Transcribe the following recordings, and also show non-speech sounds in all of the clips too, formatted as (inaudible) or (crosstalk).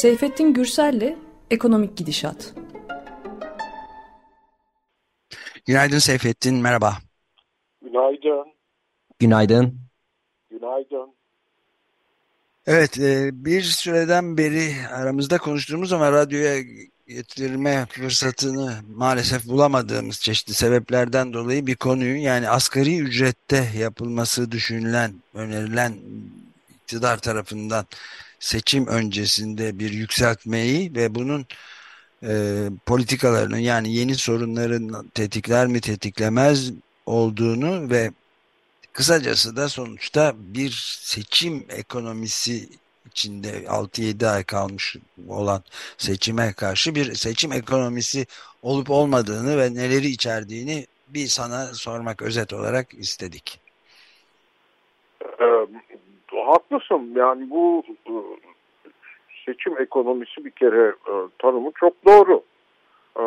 Seyfettin Gürsel'le Ekonomik Gidişat. Günaydın Seyfettin, merhaba. Günaydın. Günaydın. Günaydın. Evet, e, bir süreden beri aramızda konuştuğumuz ama radyoya getirme fırsatını maalesef bulamadığımız çeşitli sebeplerden dolayı bir konuyu yani asgari ücrette yapılması düşünülen, önerilen iktidar tarafından seçim öncesinde bir yükseltmeyi ve bunun e, politikalarının yani yeni sorunların tetikler mi tetiklemez olduğunu ve kısacası da sonuçta bir seçim ekonomisi içinde 6-7 ay kalmış olan seçime karşı bir seçim ekonomisi olup olmadığını ve neleri içerdiğini bir sana sormak özet olarak istedik. Haklısın yani bu e, seçim ekonomisi bir kere e, tanımı çok doğru. E,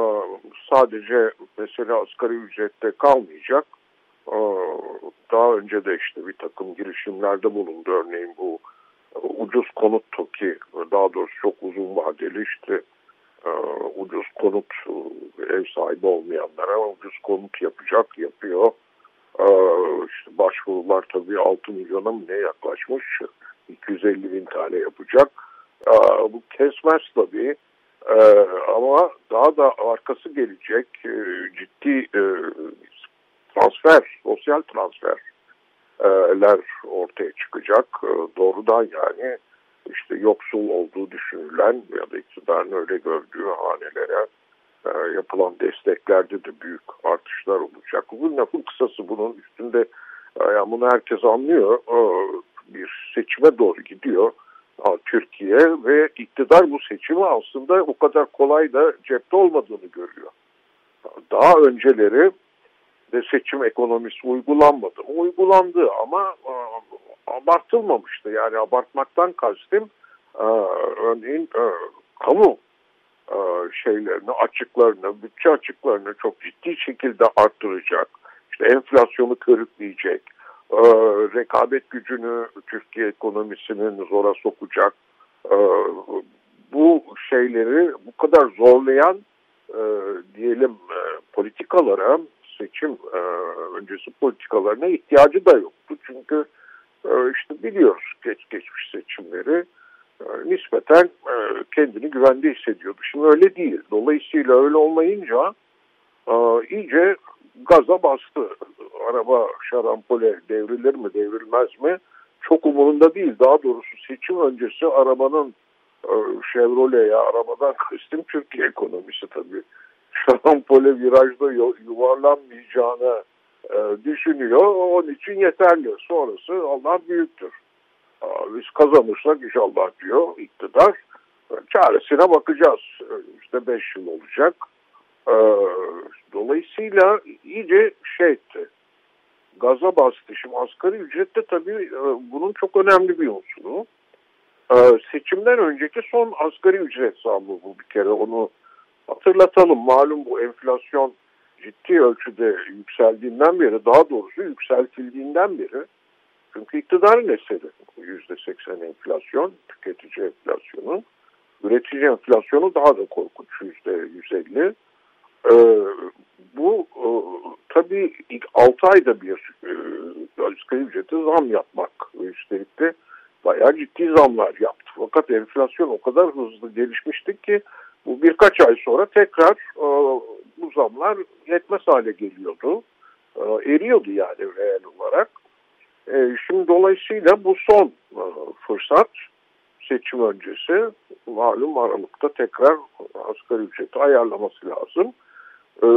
sadece mesela asgari ücrette kalmayacak. Daha önce de işte bir takım girişimlerde bulundu örneğin bu ucuz konut TOKİ daha doğrusu çok uzun vadeli işte ucuz konut ev sahibi olmayanlara ucuz konut yapacak yapıyor. E, işte başvurular tabii 6 milyona mı ne yaklaşmış 250 bin tane yapacak. Bu kesmez tabii ama daha da arkası gelecek ciddi transfer, sosyal transfer ler ortaya çıkacak. E, doğrudan yani işte yoksul olduğu düşünülen ya da iktidarın öyle gördüğü hanelere e, yapılan desteklerde de büyük artışlar olacak. Bu lafın kısası bunun üstünde e, yani bunu herkes anlıyor. Bir seçime doğru gidiyor Türkiye ve iktidar bu seçimi aslında o kadar kolay da cepte olmadığını görüyor. Daha önceleri de seçim ekonomisi uygulanmadı. Uygulandı ama e, abartılmamıştı. Yani abartmaktan kastım e, örneğin e, kamu e, şeylerini, açıklarını, bütçe açıklarını çok ciddi şekilde arttıracak. İşte enflasyonu körükleyecek. E, rekabet gücünü Türkiye ekonomisinin zora sokacak. E, bu şeyleri bu kadar zorlayan e, diyelim e, politikalara seçim e, öncesi politikalarına ihtiyacı da yoktu. Çünkü e, işte biliyoruz geç geçmiş seçimleri e, nispeten e, kendini güvende hissediyordu. Şimdi öyle değil. Dolayısıyla öyle olmayınca e, iyice gaza bastı. Araba şarampole devrilir mi devrilmez mi? Çok umurunda değil. Daha doğrusu seçim öncesi arabanın e, Chevrolet'e arabadan kastım Türkiye ekonomisi tabii şarampole virajda yuvarlanmayacağını düşünüyor. Onun için yeterli. Sonrası Allah büyüktür. Biz kazanırsak inşallah diyor iktidar. Çaresine bakacağız. E, işte beş yıl olacak. E, dolayısıyla iyice şey etti. Gaza bastı. Şimdi asgari ücrette tabii e, bunun çok önemli bir unsuru. E, seçimden önceki son asgari ücret zammı bu bir kere onu Hatırlatalım malum bu enflasyon ciddi ölçüde yükseldiğinden beri daha doğrusu yükseltildiğinden beri çünkü iktidarın eseri yüzde seksen enflasyon tüketici enflasyonu üretici enflasyonu daha da korkunç yüzde yüz elli ee, bu e, tabii ilk 6 ayda bir e, asgari ücrete zam yapmak üstelik de bayağı ciddi zamlar yaptı. Fakat enflasyon o kadar hızlı gelişmişti ki bu birkaç ay sonra tekrar e, bu zamlar yetmez hale geliyordu. E, eriyordu yani reel olarak. E, şimdi dolayısıyla bu son e, fırsat seçim öncesi malum Aralık'ta tekrar asgari ücreti ayarlaması lazım. E,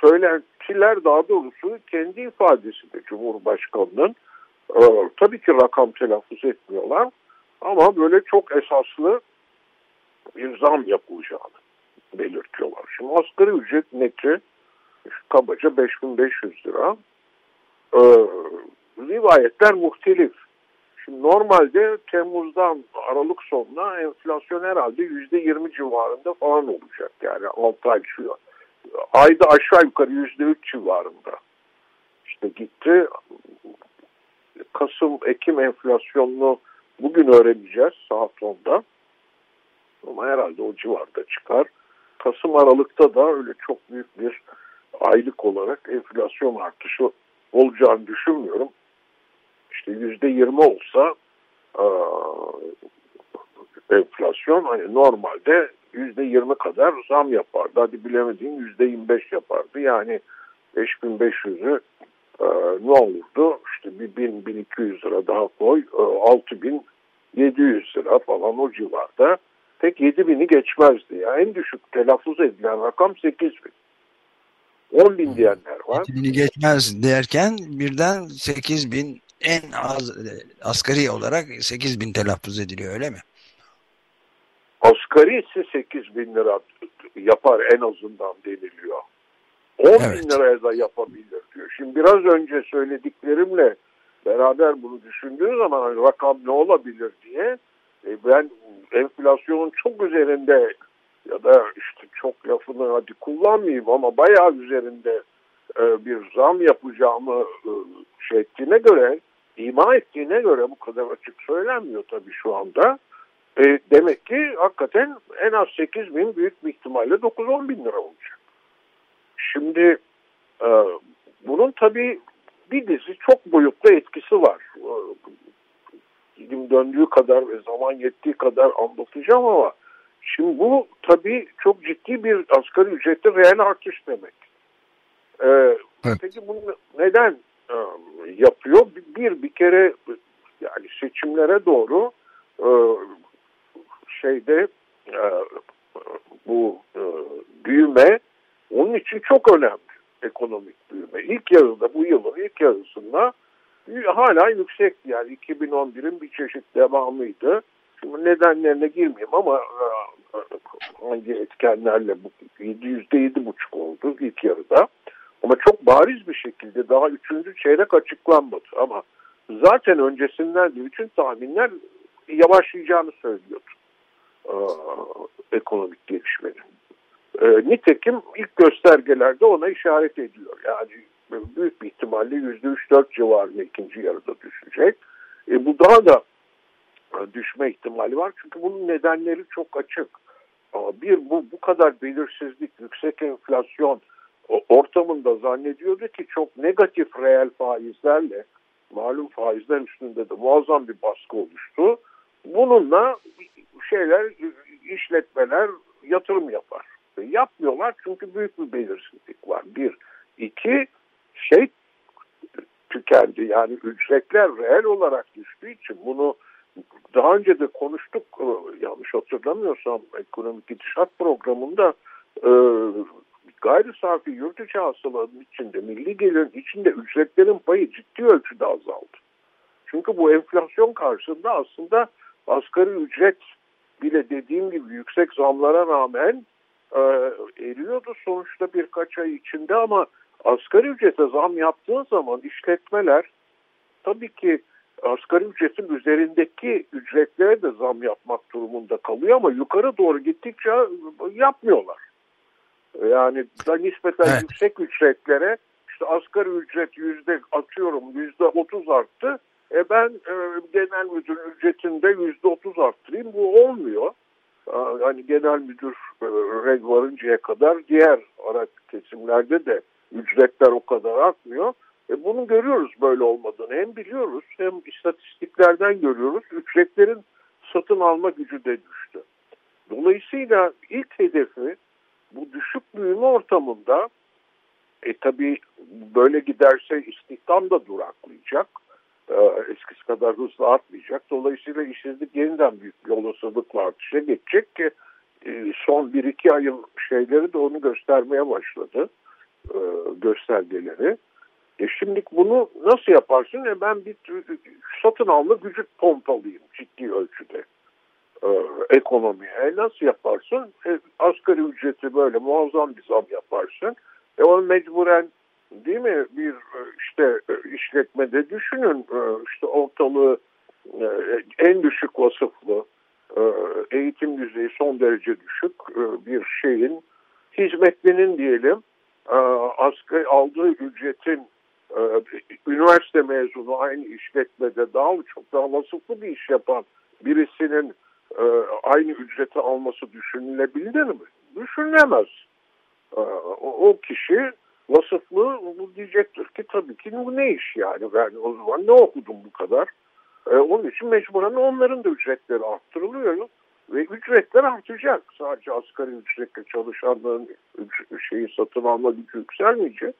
söylentiler daha doğrusu kendi ifadesinde Cumhurbaşkanı'nın tabii ki rakam telaffuz etmiyorlar ama böyle çok esaslı bir zam yapılacağını belirtiyorlar. Şimdi asgari ücret neti kabaca 5500 lira. Rivayetler muhtelif. Şimdi normalde Temmuz'dan Aralık sonuna enflasyon herhalde %20 civarında falan olacak. Yani 6 ay şu ayda aşağı yukarı %3 civarında. İşte gitti Kasım, Ekim enflasyonunu bugün öğreneceğiz saat 10'da. Ama herhalde o civarda çıkar. Kasım Aralık'ta da öyle çok büyük bir aylık olarak enflasyon artışı olacağını düşünmüyorum. İşte yüzde yirmi olsa enflasyon hani normalde yüzde yirmi kadar zam yapardı. Hadi bilemediğin yüzde yirmi beş yapardı. Yani 5500'ü e, ne olurdu? İşte bir 1000 1200 lira daha koy. E, 6700 lira falan o civarda. Tek 7000'i geçmezdi. Yani en düşük telaffuz edilen rakam 8000. 10 bin diyenler var. 7000'i geçmez derken birden 8000 en az e, asgari olarak 8000 telaffuz ediliyor öyle mi? Asgari ise 8 bin lira yapar en azından deniliyor. 10 evet. bin liraya da yapabilir diyor. Şimdi biraz önce söylediklerimle beraber bunu düşündüğün zaman hani rakam ne olabilir diye e, ben enflasyonun çok üzerinde ya da işte çok lafını hadi kullanmayayım ama bayağı üzerinde bir zam yapacağımı e, şey ettiğine göre ima ettiğine göre bu kadar açık söylenmiyor tabii şu anda. E, demek ki hakikaten en az 8 bin büyük bir ihtimalle 9-10 bin lira olacak. Şimdi e, bunun tabii bir dizi çok boyutlu etkisi var. Dilim döndüğü kadar ve zaman yettiği kadar anlatacağım ama şimdi bu tabii çok ciddi bir asgari ücrette reel artış demek. Ee, evet. Peki bunu neden e, yapıyor? Bir, bir kere yani seçimlere doğru e, şeyde e, bu e, büyüme onun için çok önemli ekonomik büyüme. İlk yarıda bu yılın ilk yarısında hala yüksek yani 2011'in bir çeşit devamıydı. Şimdi nedenlerine girmeyeyim ama e, hangi etkenlerle bu yüzde yedi buçuk oldu ilk yarıda. Ama çok bariz bir şekilde daha üçüncü çeyrek açıklanmadı ama zaten öncesinden de bütün tahminler yavaşlayacağını söylüyordu e, ekonomik gelişmenin. E, nitekim ilk göstergelerde ona işaret ediyor. Yani büyük bir ihtimalle yüzde üç dört civarında ikinci yarıda düşecek. E, bu daha da düşme ihtimali var. Çünkü bunun nedenleri çok açık. Ama bir bu, bu kadar belirsizlik, yüksek enflasyon ortamında zannediyordu ki çok negatif reel faizlerle malum faizler üstünde de muazzam bir baskı oluştu. Bununla şeyler, işletmeler yatırım yapar. Yapmıyorlar çünkü büyük bir belirsizlik var. Bir. iki şey tükendi. Yani ücretler reel olarak düştüğü için bunu daha önce de konuştuk e, yanlış hatırlamıyorsam ekonomik gidişat programında e, gayri safi yurt içi hasılanın içinde milli gelirin içinde ücretlerin payı ciddi ölçüde azaldı. Çünkü bu enflasyon karşısında aslında asgari ücret bile dediğim gibi yüksek zamlara rağmen e, eriyordu sonuçta birkaç ay içinde ama asgari ücrete zam yaptığı zaman işletmeler tabii ki asgari ücretin üzerindeki ücretlere de zam yapmak durumunda kalıyor ama yukarı doğru gittikçe yapmıyorlar. Yani da nispeten evet. yüksek ücretlere işte asgari ücret yüzde atıyorum yüzde otuz arttı. E ben e, genel müdür ücretinde yüzde otuz arttırayım. Bu olmuyor hani genel müdür e, varıncaya kadar diğer ara kesimlerde de ücretler o kadar artmıyor. E bunu görüyoruz böyle olmadığını. Hem biliyoruz hem istatistiklerden görüyoruz. Ücretlerin satın alma gücü de düştü. Dolayısıyla ilk hedefi bu düşük büyüme ortamında e tabi böyle giderse istihdam da duraklayacak. E, eskisi kadar hızlı artmayacak. Dolayısıyla işsizlik yeniden büyük bir olasılıkla artışa geçecek ki e, son 1-2 ayın şeyleri de onu göstermeye başladı. E, göstergeleri. E şimdi bunu nasıl yaparsın? E ben bir satın alma gücü pompalayayım ciddi ölçüde ekonomiye. E nasıl yaparsın? E, asgari ücreti böyle muazzam bir zam yaparsın. E onu mecburen değil mi bir e, işte e, işletmede düşünün e, işte ortalığı en düşük vasıflı eğitim düzeyi son derece düşük bir şeyin hizmetlinin diyelim asgari aldığı ücretin üniversite mezunu aynı işletmede daha çok daha vasıflı bir iş yapan birisinin e, aynı ücreti alması düşünülebilir mi? Düşünülemez. E, o, o kişi vasıflı diyecektir ki tabii ki bu ne iş yani ben o zaman ne okudum bu kadar. E, onun için mecburen onların da ücretleri arttırılıyor ve ücretler artacak. Sadece asgari ücretle çalışanların şeyi satın alma gücü yükselmeyecek.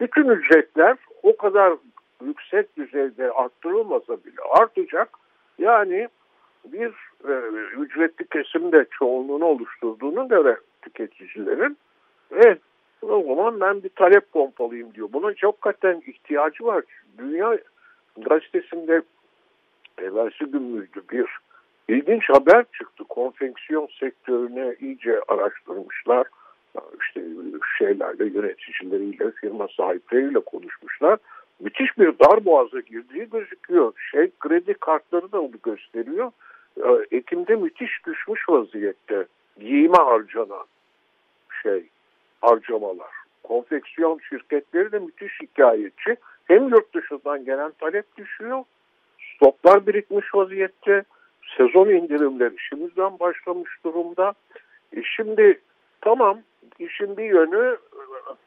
Bütün ücretler o kadar yüksek düzeyde arttırılmasa bile artacak. Yani bir e, ücretli kesimde çoğunluğunu oluşturduğunu göre tüketicilerin evet o zaman ben bir talep pompalıyım diyor. Buna çok hakikaten ihtiyacı var. Dünya gazetesinde evvelsi gün müydü bir ilginç haber çıktı. Konfeksiyon sektörüne iyice araştırmışlar. İşte şeylerle yöneticileriyle, firma sahipleriyle konuşmuşlar. Müthiş bir dar boğaza girdiği gözüküyor. Şey kredi kartları da onu gösteriyor. Ee, Ekim'de müthiş düşmüş vaziyette giyime harcanan şey harcamalar. Konfeksiyon şirketleri de müthiş hikayetçi. Hem yurt dışından gelen talep düşüyor. Stoklar birikmiş vaziyette. Sezon indirimleri şimdiden başlamış durumda. E şimdi tamam işin bir yönü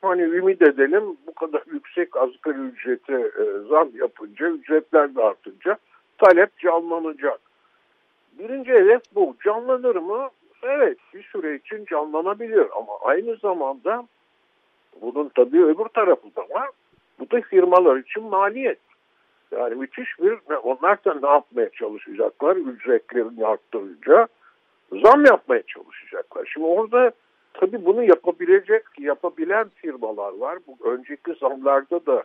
hani ümit edelim bu kadar yüksek asgari ücrete e, zam yapınca ücretler de artınca talep canlanacak. Birinci hedef bu. Canlanır mı? Evet bir süre için canlanabilir ama aynı zamanda bunun tabii öbür tarafı da var. Bu da firmalar için maliyet. Yani müthiş bir, onlar da ne yapmaya çalışacaklar? Ücretlerini arttırınca zam yapmaya çalışacaklar. Şimdi orada tabii bunu yapabilecek, yapabilen firmalar var. Bu önceki zamlarda da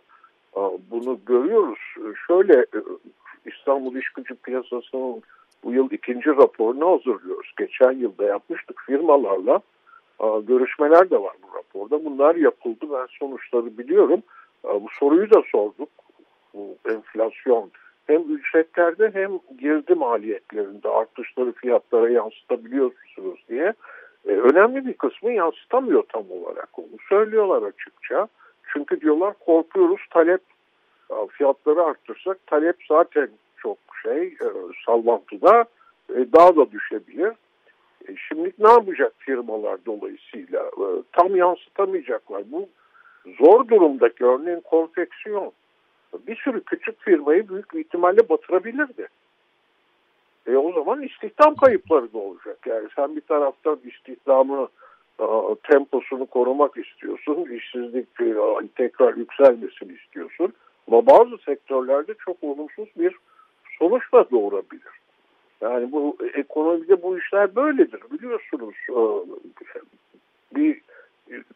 bunu görüyoruz. Şöyle e, İstanbul İş Gücü Piyasası'nın bu yıl ikinci raporunu hazırlıyoruz. Geçen yılda yapmıştık firmalarla. Görüşmeler de var bu raporda. Bunlar yapıldı. Ben sonuçları biliyorum. Bu soruyu da sorduk. Bu enflasyon hem ücretlerde hem girdi maliyetlerinde artışları fiyatlara yansıtabiliyor musunuz diye. Ee, önemli bir kısmı yansıtamıyor tam olarak onu. Söylüyorlar açıkça. Çünkü diyorlar korkuyoruz talep fiyatları arttırsak talep zaten çok şey e, sallantıda e, daha da düşebilir. E, şimdi ne yapacak firmalar dolayısıyla? E, tam yansıtamayacaklar. Bu zor durumdaki örneğin konfeksiyon bir sürü küçük firmayı büyük bir ihtimalle batırabilirdi. E o zaman istihdam kayıpları da olacak. Yani sen bir taraftan istihdamı temposunu korumak istiyorsun. işsizlik e, tekrar yükselmesini istiyorsun. Ama bazı sektörlerde çok olumsuz bir sonuçla doğurabilir. Yani bu ekonomide bu işler böyledir biliyorsunuz. E, bir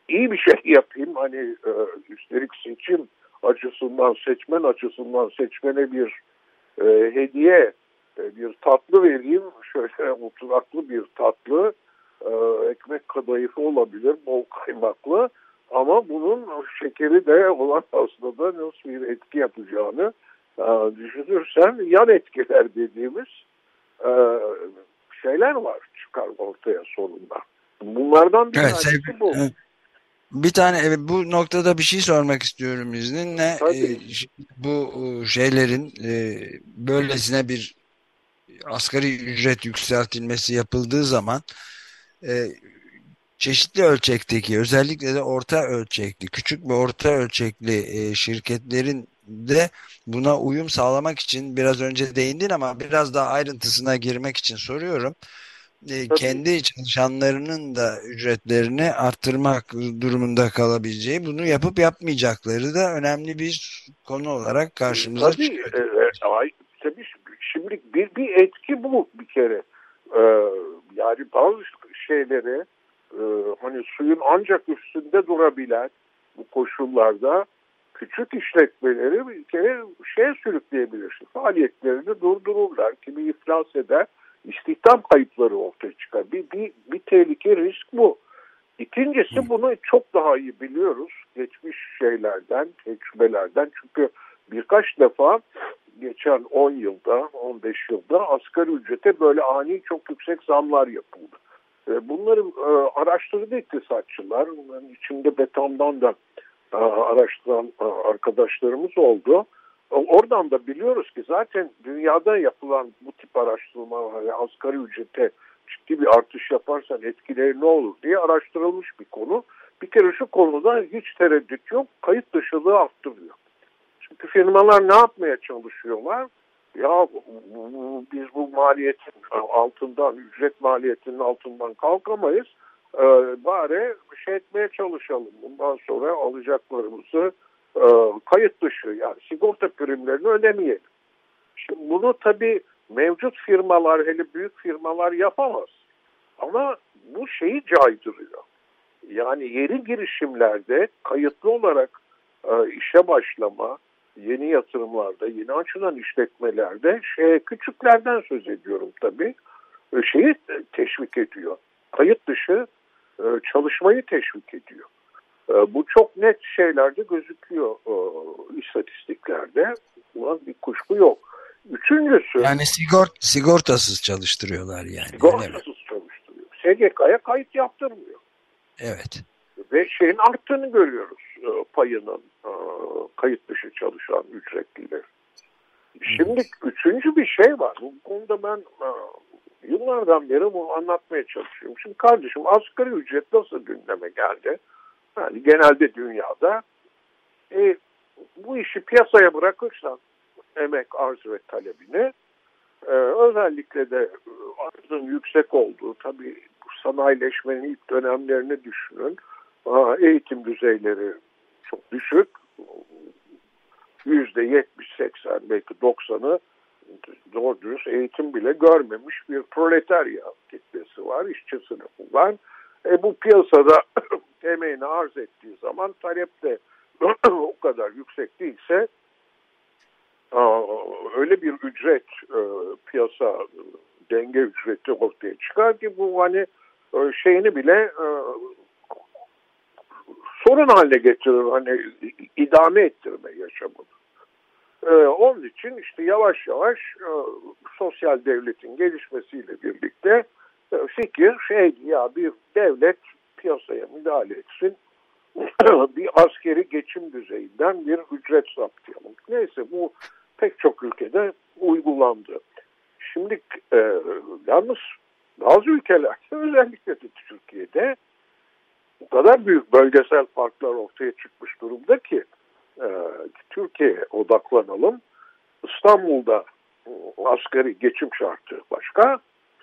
iyi bir şey (laughs) yapayım hani e, üstelik seçim açısından seçmen açısından seçmene bir e, hediye e, bir tatlı vereyim şöyle oturaklı bir tatlı e, ekmek kadayıfı olabilir bol kaymaklı ama bunun şekeri de olan (laughs) aslında nasıl bir etki yapacağını e, düşünürsen yan etkiler dediğimiz e, şeyler var çıkar ortaya sonunda. Bunlardan bir evet, tanesi bu. Evet. Bir tane bu noktada bir şey sormak istiyorum izninle. Tabii. bu şeylerin böylesine bir asgari ücret yükseltilmesi yapıldığı zaman çeşitli ölçekteki özellikle de orta ölçekli, küçük ve orta ölçekli şirketlerin de buna uyum sağlamak için biraz önce değindin ama biraz daha ayrıntısına girmek için soruyorum. E, kendi çalışanlarının da ücretlerini arttırmak durumunda kalabileceği, bunu yapıp yapmayacakları da önemli bir konu olarak karşımıza tabii, çıkıyor. E, tabii şimdi bir, bir etki bu bir kere. Ee, yani bazı şeyleri e, hani suyun ancak üstünde durabilen bu koşullarda küçük işletmeleri bir kere şeye sürükleyebilir. Faaliyetlerini durdururlar. Kimi iflas eder istihdam kayıpları ortaya çıkar. Bir, bir, bir tehlike risk bu. İkincisi bunu çok daha iyi biliyoruz geçmiş şeylerden, tecrübelerden. Çünkü birkaç defa geçen 10 yılda, 15 yılda asgari ücrete böyle ani çok yüksek zamlar yapıldı. Bunları e, araştırdı iktisatçılar. Bunların içinde betondan da e, araştıran e, arkadaşlarımız oldu. Oradan da biliyoruz ki zaten dünyada yapılan bu tip araştırmalar hani asgari ücrete ciddi bir artış yaparsan etkileri ne olur diye araştırılmış bir konu. Bir kere şu konuda hiç tereddüt yok. Kayıt dışılığı arttırıyor. Çünkü firmalar ne yapmaya çalışıyorlar? Ya biz bu maliyetin altından, ücret maliyetinin altından kalkamayız. Ee, bari şey etmeye çalışalım. Bundan sonra alacaklarımızı e, kayıt dışı yani sigorta primlerini ödemeyelim. Şimdi bunu tabii mevcut firmalar hele büyük firmalar yapamaz. Ama bu şeyi caydırıyor. Yani yeni girişimlerde kayıtlı olarak e, işe başlama, yeni yatırımlarda, yeni açılan işletmelerde şey, küçüklerden söz ediyorum tabii. E, şeyi teşvik ediyor. Kayıt dışı e, çalışmayı teşvik ediyor. E, bu çok net şeylerde gözüküyor istatistiklerde. Buna bir kuşku yok. Üçüncüsü... Yani sigort, sigortasız çalıştırıyorlar yani. Sigortasız çalıştırıyor. SGK'ya kayıt yaptırmıyor. Evet. Ve şeyin arttığını görüyoruz payının kayıt dışı çalışan ücretliler. Şimdi üçüncü bir şey var. Bu konuda ben yıllardan beri bunu anlatmaya çalışıyorum. Şimdi kardeşim asgari ücret nasıl gündeme geldi? Yani genelde dünyada e, bu işi piyasaya bırakırsan emek arz ve talebini e, özellikle de arzın yüksek olduğu tabii sanayileşmenin ilk dönemlerini düşünün. Eğitim düzeyleri çok düşük. Yüzde yetmiş, seksen, belki doksanı doğru dürüst eğitim bile görmemiş bir proletarya kitlesi var, işçi sınıfı var. E, bu piyasada (clears throat) emeğini arz ettiği zaman talep de (clears throat) o kadar yüksek değilse öyle bir ücret e, piyasa denge ücreti ortaya çıkar ki bu hani e, şeyini bile e, sorun haline getirir hani idame ettirme yaşamını. Onun için işte yavaş yavaş sosyal devletin gelişmesiyle birlikte fikir şey ya bir devlet piyasaya müdahale etsin (clears throat) bir askeri geçim düzeyinden bir ücret saptayalım. Neyse bu pek çok ülkede uygulandı. Şimdi e, yalnız bazı ülkelerde (laughs) özellikle de Türkiye'de o kadar büyük bölgesel farklar ortaya çıkmış durumda ki e, Türkiye'ye odaklanalım. İstanbul'da e, asgari geçim şartı başka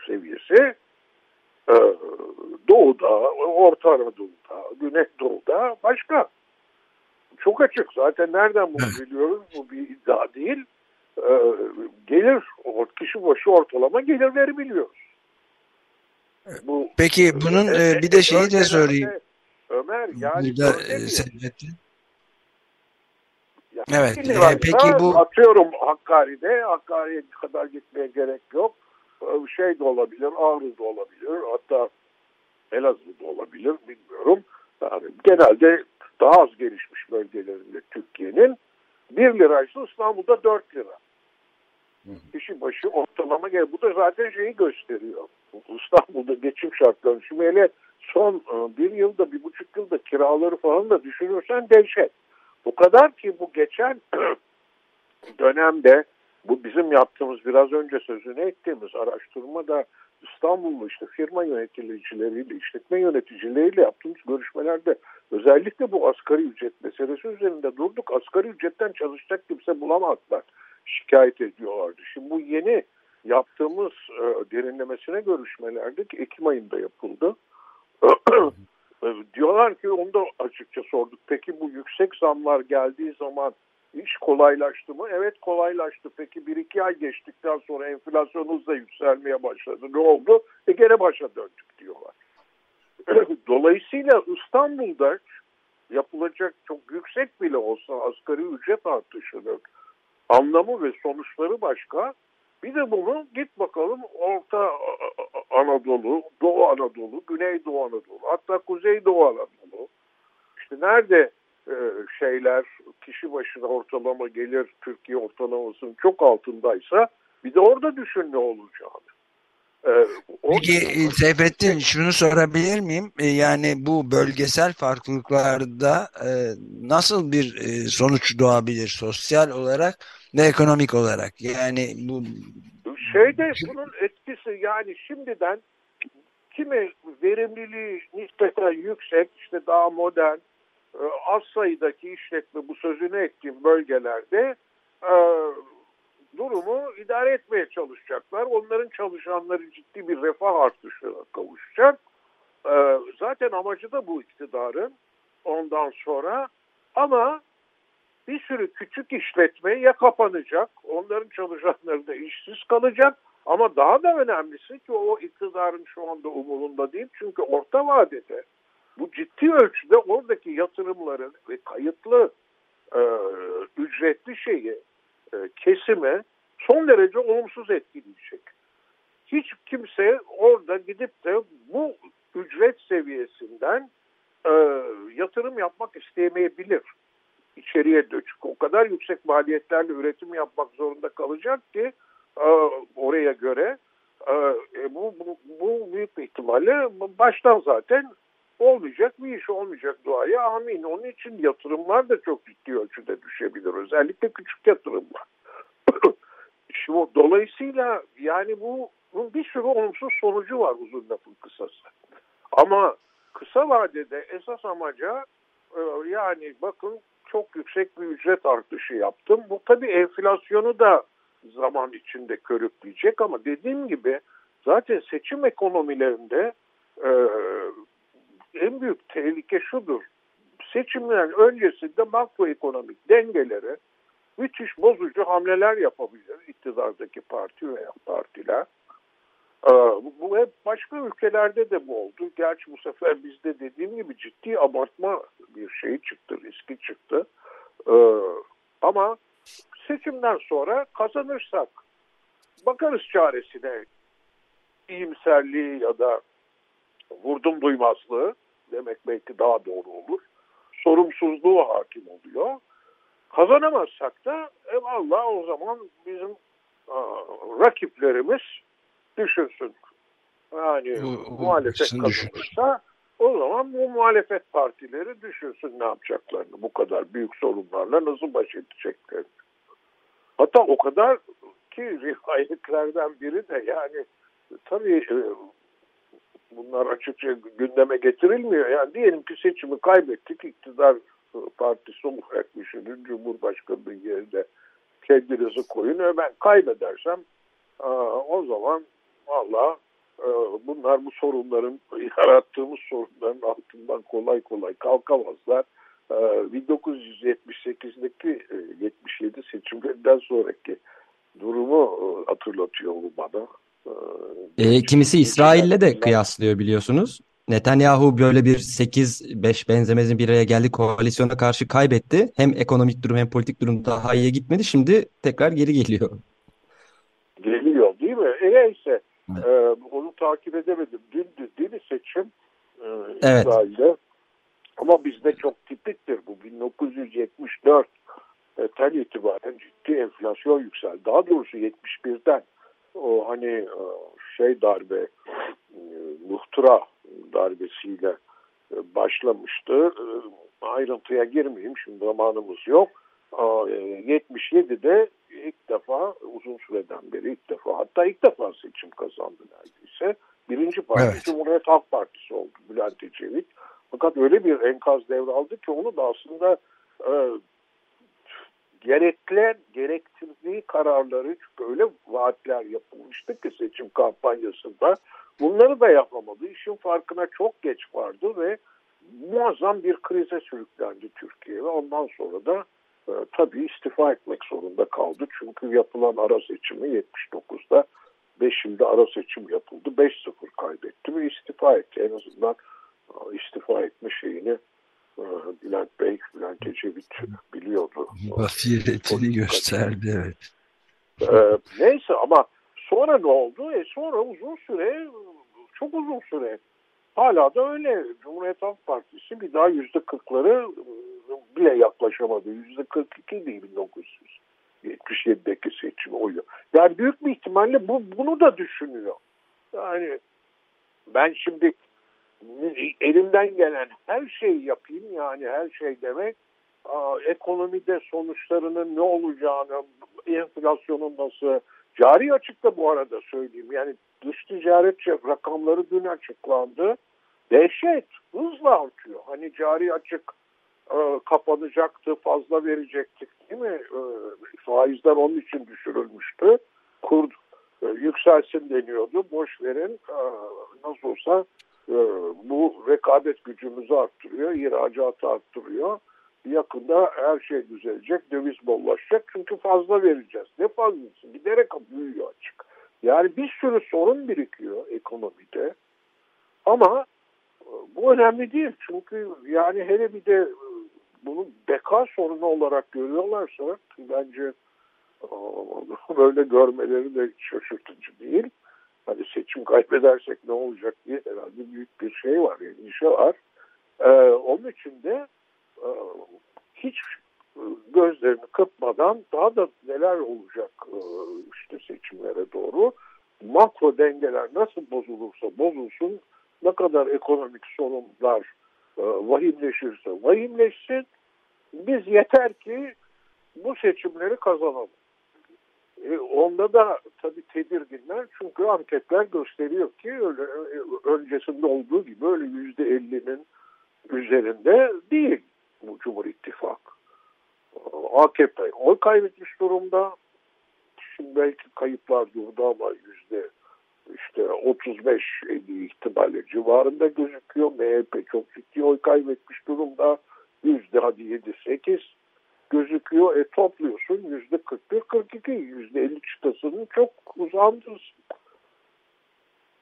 seviyesi e, Doğu'da, Orta Anadolu'da, Güneydoğu'da başka. Çok açık. Zaten nereden bunu biliyoruz? Bu bir iddia değil. Ee, gelir, kişi başı ortalama gelirleri biliyoruz. Bu, Peki bunun e, bir de şeyi de sorayım. Ömer yani Burada, e, Evet. E, peki bu atıyorum Hakkari'de Hakkari'ye kadar gitmeye gerek yok. Şey de olabilir, Ağrı'da olabilir. Hatta Elazığ'da olabilir bilmiyorum. Yani genelde daha az gelişmiş bölgelerinde Türkiye'nin 1 liraysa İstanbul'da 4 lira. Kişi başı ortalama gel. Bu da zaten şeyi gösteriyor. İstanbul'da geçim şartları. Şimdi hele son e, bir yılda, bir buçuk yılda kiraları falan da düşünürsen dehşet. Bu kadar ki bu geçen (clears throat) dönemde bu bizim yaptığımız biraz önce sözünü ettiğimiz araştırmada İstanbul'lu işte firma yöneticileriyle, işletme yöneticileriyle yaptığımız görüşmelerde özellikle bu asgari ücret meselesi üzerinde durduk. Asgari ücretten çalışacak kimse bulamazlar. Şikayet ediyorlardı. Şimdi bu yeni yaptığımız e, derinlemesine görüşmelerde ki Ekim ayında yapıldı. (clears throat) Diyorlar ki onu da açıkça sorduk. Peki bu yüksek zamlar geldiği zaman İş kolaylaştı mı? Evet kolaylaştı. Peki bir iki ay geçtikten sonra enflasyon hızla yükselmeye başladı. Ne oldu? E gene başa döndük diyorlar. (clears throat) Dolayısıyla İstanbul'da yapılacak çok yüksek bile olsa asgari ücret artışının anlamı ve sonuçları başka. Bir de bunu git bakalım Orta Anadolu, Doğu Anadolu, Güneydoğu Anadolu, hatta Kuzeydoğu Anadolu. İşte nerede e, şeyler kişi başına ortalama gelir Türkiye ortalamasının çok altındaysa bir de orada düşün ne olacağını. Ee, Peki e, Seyfettin şunu sorabilir miyim? E, yani bu bölgesel farklılıklarda nasıl bir sonuç doğabilir sosyal olarak? Ne ekonomik olarak. Yani bu şeyde bunun etkisi yani şimdiden kimi verimliliği nispeten yüksek işte daha modern e, az sayıdaki işletme bu sözünü ettiğim bölgelerde e, durumu idare etmeye çalışacaklar. Onların çalışanları ciddi bir refah artışına kavuşacak. E, zaten amacı da bu iktidarın ondan sonra ama bir sürü küçük işletme ya kapanacak, onların çalışanları da işsiz kalacak ama daha da önemlisi ki o iktidarın şu anda umurunda değil. Çünkü orta vadede bu ciddi ölçüde oradaki yatırımların ve kayıtlı e, ücretli şeyi e, kesime son derece olumsuz etkileyecek. Hiç kimse orada gidip de bu ücret seviyesinden e, yatırım yapmak istemeyebilir içeriye dönük. O kadar yüksek maliyetlerle üretim yapmak zorunda kalacak ki e, oraya göre e, e, bu, bu, bu büyük ihtimalle baştan zaten olmayacak bir iş olmayacak duaya amin. Onun için yatırımlar da çok ciddi ölçüde düşebilir. Özellikle küçük yatırımlar. (coughs) Şimdi, dolayısıyla yani bu bir sürü olumsuz sonucu var uzun lafın kısası. Ama kısa vadede esas amaca yani bakın çok yüksek bir ücret artışı yaptım. Bu tabii enflasyonu da zaman içinde körükleyecek ama dediğim gibi zaten seçim ekonomilerinde e, en büyük tehlike şudur. Seçimlerin öncesinde makroekonomik dengeleri müthiş bozucu hamleler yapabilir iktidardaki parti veya partiler. Ee, bu hep başka ülkelerde de bu oldu. Gerçi bu sefer bizde dediğim gibi ciddi abartma bir şey çıktı, riski çıktı. Ee, ama seçimden sonra kazanırsak bakarız çaresine iyimserliği ya da vurdum duymazlığı demek belki daha doğru olur. Sorumsuzluğu hakim oluyor. Kazanamazsak da eyvallah o zaman bizim aa, rakiplerimiz düşünsün. Yani bu, bu, muhalefet kazanırsa o zaman bu muhalefet partileri düşünsün ne yapacaklarını. Bu kadar büyük sorunlarla nasıl baş edeceklerini. Hatta o kadar ki rivayetlerden biri de yani tabii e, bunlar açıkça gündeme getirilmiyor. Yani diyelim ki seçimi kaybettik iktidar partisi olarak düşünün Cumhurbaşkanı'nın yerine kendinizi koyun ve ben kaybedersem o zaman valla e, bunlar bu sorunların yarattığımız sorunların altından kolay kolay kalkamazlar. 1978'deki e, 77 e, seçimlerinden sonraki durumu hatırlatıyor bu bana. E, kimisi İsrail'le de kıyaslıyor biliyorsunuz. Netanyahu böyle bir 8-5 benzemezin bir araya geldi koalisyona karşı kaybetti. Hem ekonomik durum hem politik durum daha iyiye gitmedi. Şimdi tekrar geri geliyor. Geliyor değil mi? E neyse ee, onu takip edemedim. Dün değil mi seçim e, evet. İsrail'de. Ama bizde çok tipiktir bu. 1974 e, tel itibaren ciddi enflasyon yükseldi. Daha doğrusu 71'den o hani e, şey darbe e, muhtıra darbesiyle e, başlamıştı. E, ayrıntıya girmeyeyim şimdi zamanımız yok. 77'de ilk defa uzun süreden beri ilk defa hatta ilk defa seçim kazandı neredeyse. Birinci parti evet. Cumhuriyet Halk Partisi oldu Bülent Ecevit. Fakat öyle bir enkaz devraldı ki onu da aslında e, gerekli, gerektirdiği kararları çünkü öyle vaatler yapılmıştı ki seçim kampanyasında bunları da yapamadı. İşin farkına çok geç vardı ve muazzam bir krize sürüklendi Türkiye ve ondan sonra da e, tabii istifa etmek zorunda kaldı. Çünkü yapılan ara seçimi 79'da 5 ilde ara seçim yapıldı. 5-0 kaybetti ve istifa etti. En azından e, istifa etme şeyini e, Bülent Bey, Bülent Ecevit biliyordu. Basiretini gösterdi evet. Ee, neyse ama sonra ne oldu? E sonra uzun süre, çok uzun süre hala da öyle. Cumhuriyet Halk Partisi bir daha yüzde kırkları bile yaklaşamadı. Yüzde 42 değil 1977'deki seçim oyu. Yani büyük bir ihtimalle bu, bunu da düşünüyor. Yani ben şimdi elimden gelen her şeyi yapayım yani her şey demek ekonomide sonuçlarının ne olacağını, enflasyonun nasıl, cari açıkta bu arada söyleyeyim. Yani dış ticaret rakamları dün açıklandı. Dehşet, hızla artıyor. Hani cari açık e, kapanacaktı, fazla verecektik değil mi? E, faizler onun için düşürülmüştü. Kur e, yükselsin deniyordu. Boş verin e, nasıl olsa bu rekabet gücümüzü arttırıyor, ihracatı arttırıyor. Yakında her şey düzelecek, döviz bollaşacak çünkü fazla vereceğiz. Ne fazlası? Giderek büyüyor açık. Yani bir sürü sorun birikiyor ekonomide. Ama bu önemli değil çünkü yani hele bir de bunu beka sorunu olarak görüyorlarsa bence böyle görmeleri de şaşırtıcı değil. Hani seçim kaybedersek ne olacak diye herhalde büyük bir şey var, endişe var. Ee, onun için de e, hiç gözlerini kırpmadan daha da neler olacak e, işte seçimlere doğru makro dengeler nasıl bozulursa bozulsun ne kadar ekonomik sorunlar vahimleşirse vahimleşsin biz yeter ki bu seçimleri kazanalım. E, onda da tabii tedirginler çünkü anketler gösteriyor ki öyle e, öncesinde olduğu gibi öyle yüzde ellinin üzerinde değil bu Cumhur İttifakı. AKP oy kaybetmiş durumda. Şimdi belki kayıplar durdu ama yüzde işte 35-50 ihtimalle civarında gözüküyor. MHP çok ciddi oy kaybetmiş durumda. Yüzde hadi 7-8 gözüküyor. E topluyorsun yüzde 41-42, yüzde 50 çıtasının çok uzandırırsın.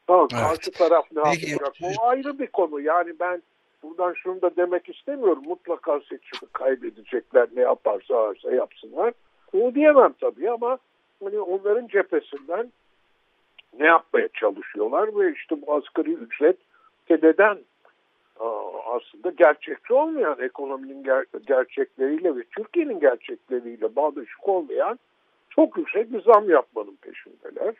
Tamam, evet. karşı taraf ne yapacak? O ayrı bir konu. Yani ben buradan şunu da demek istemiyorum. Mutlaka seçimi kaybedecekler ne yaparsa yapsınlar. Bunu diyemem tabii ama hani onların cephesinden ne yapmaya çalışıyorlar ve işte bu asgari ücret neden aslında gerçekçi olmayan ekonominin ger- gerçekleriyle ve Türkiye'nin gerçekleriyle bağdaşık olmayan çok yüksek bir zam yapmanın peşindeler.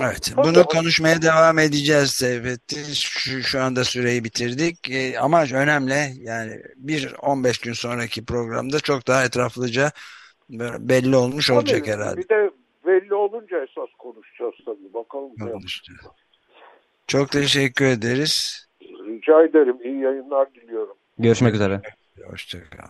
Evet, bunu konuşmaya devam edeceğiz Seyfettin. Şu, şu anda süreyi bitirdik. E, ama önemli yani bir 15 gün sonraki programda çok daha etraflıca belli olmuş tabii, olacak herhalde. Bir de belli olunca esas konuşacağız tabii. Bakalım. Çok teşekkür ederiz. Rica ederim. İyi yayınlar diliyorum. Görüşmek üzere. Hoşçakal.